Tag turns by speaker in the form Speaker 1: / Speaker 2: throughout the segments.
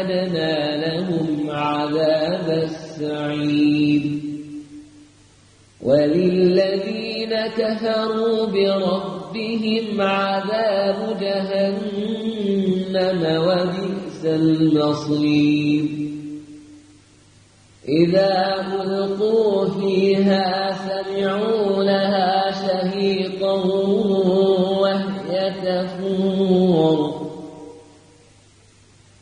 Speaker 1: وأعتدنا لهم عذاب السعير. وللذين كفروا بربهم عذاب جهنم وبئس المصير. إذا ألقوا فيها سمعوا لها شهيقا وهي تفور.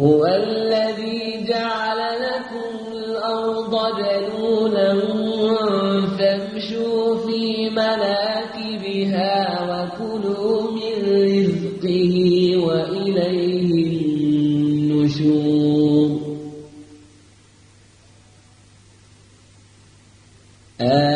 Speaker 1: هو الذي جعل لكم الأرض ذلولا فامشوا في مناكبها وكلوا من رزقه وإليه النشور. آمنتم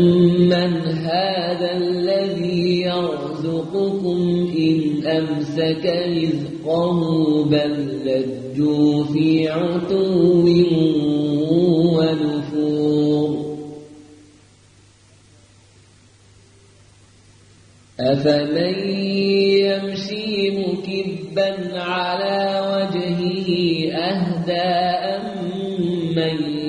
Speaker 1: أمسك رزقه بل لجوا في عتو ونفور. أفمن يمشي مكبا على وجهه أهدى أمن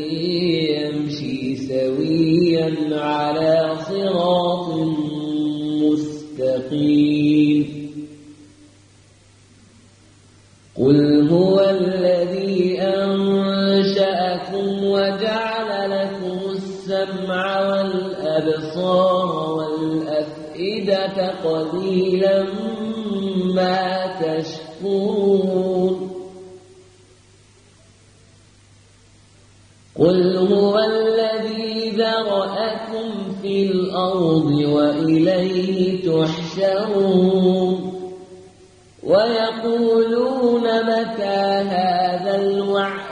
Speaker 1: لكم السمع والأبصار والأفئدة قليلا ما تشكرون. قل هو الذي ذرأكم في الأرض وإليه تحشرون. ويقولون متى هذا الوعد؟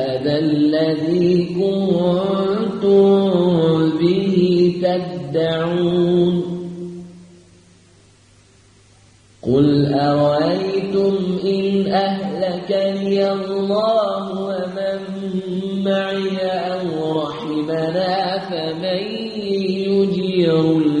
Speaker 1: الذي كنتم به تدعون قل أرأيتم إن أهلكني الله ومن معي أو رحمنا فمن يجير